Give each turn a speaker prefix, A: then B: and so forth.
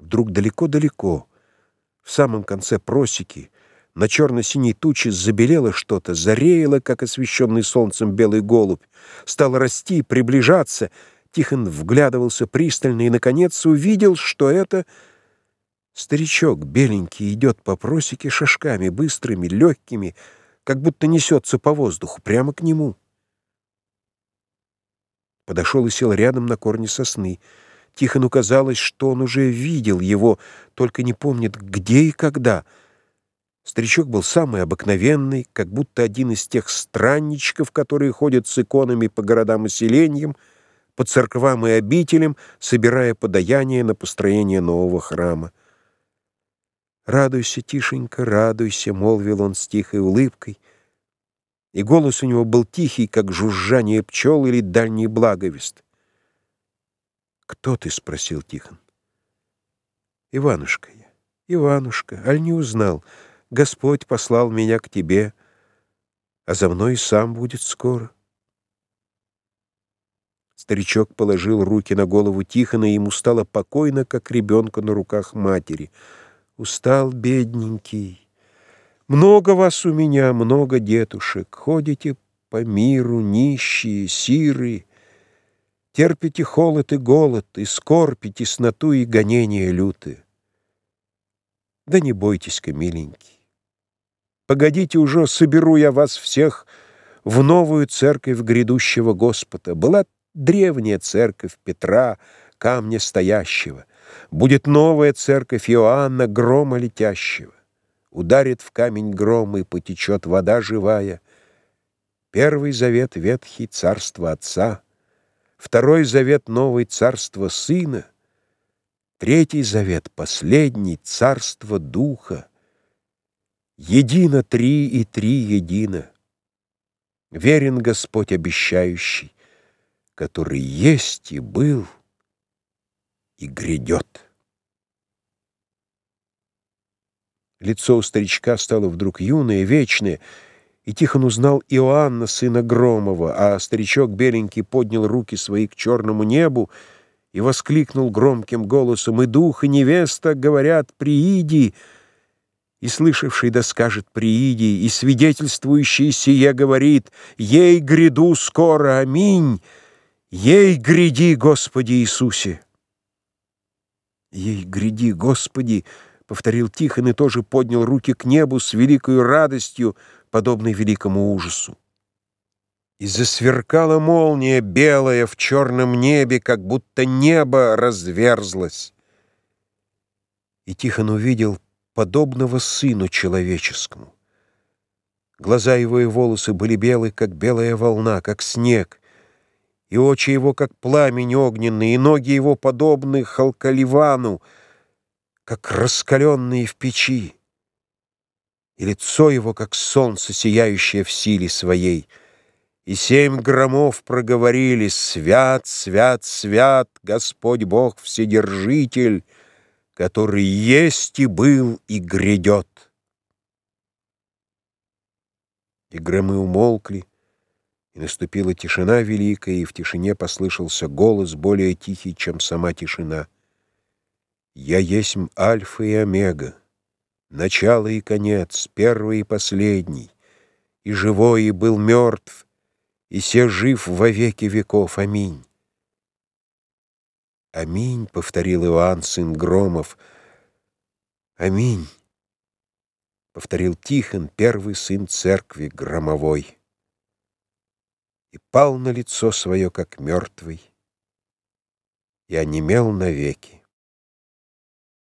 A: Вдруг далеко-далеко, в самом конце просеки, на черно-синей туче забелело что-то, зареяло, как освещенный солнцем белый голубь, стало расти, приближаться. Тихон вглядывался пристально и, наконец, увидел, что это старичок беленький идет по просеке шажками, быстрыми, легкими, как будто несется по воздуху, прямо к нему. Подошел и сел рядом на корне сосны. Тихону казалось, что он уже видел его, только не помнит, где и когда. Старичок был самый обыкновенный, как будто один из тех странничков, которые ходят с иконами по городам и селениям, по церквам и обителям, собирая подаяние на построение нового храма. «Радуйся, тишенько, радуйся», — молвил он с тихой улыбкой, и голос у него был тихий, как жужжание пчел или дальний благовест. «Кто ты?» — спросил Тихон. «Иванушка я, Иванушка, аль не узнал. Господь послал меня к тебе, а за мной сам будет скоро». Старичок положил руки на голову Тихона, и ему стало покойно, как ребенка на руках матери. «Устал, бедненький. Много вас у меня, много детушек. Ходите по миру, нищие, сирые». Терпите холод и голод, и скорбь, и тесноту, и гонения лютые. Да не бойтесь-ка, миленький. Погодите уже, соберу я вас всех в новую церковь грядущего Господа. Была древняя церковь Петра, камня стоящего. Будет новая церковь Иоанна, грома летящего. Ударит в камень гром, и потечет вода живая. Первый завет ветхий царства Отца — Второй завет — новый царство Сына. Третий завет — последний царство Духа. Едино три и три едино. Верен Господь обещающий, который есть и был, и грядет. Лицо у старичка стало вдруг юное, вечное, и Тихон узнал Иоанна, сына Громова, а старичок беленький поднял руки свои к черному небу и воскликнул громким голосом, «И дух, и невеста говорят, прииди!» И слышавший да скажет «прииди», и свидетельствующий сие говорит, «Ей гряду скоро, аминь! Ей гряди, Господи Иисусе!» «Ей гряди, Господи!» — повторил Тихон и тоже поднял руки к небу с великою радостью, подобный великому ужасу. И засверкала молния белая в черном небе, как будто небо разверзлось. И Тихон увидел подобного сыну человеческому. Глаза его и волосы были белые, как белая волна, как снег, и очи его, как пламень огненный, и ноги его подобны халкаливану, как раскаленные в печи и лицо его, как солнце, сияющее в силе своей. И семь громов проговорили «Свят, свят, свят, Господь Бог Вседержитель, который есть и был и грядет». И громы умолкли, и наступила тишина великая, и в тишине послышался голос более тихий, чем сама тишина. «Я есть Альфа и Омега, начало и конец, первый и последний, и живой, и был мертв, и се жив во веки веков. Аминь. Аминь, — повторил Иоанн, сын Громов. Аминь, — повторил Тихон, первый сын церкви громовой. И пал на лицо свое, как мертвый, и онемел навеки.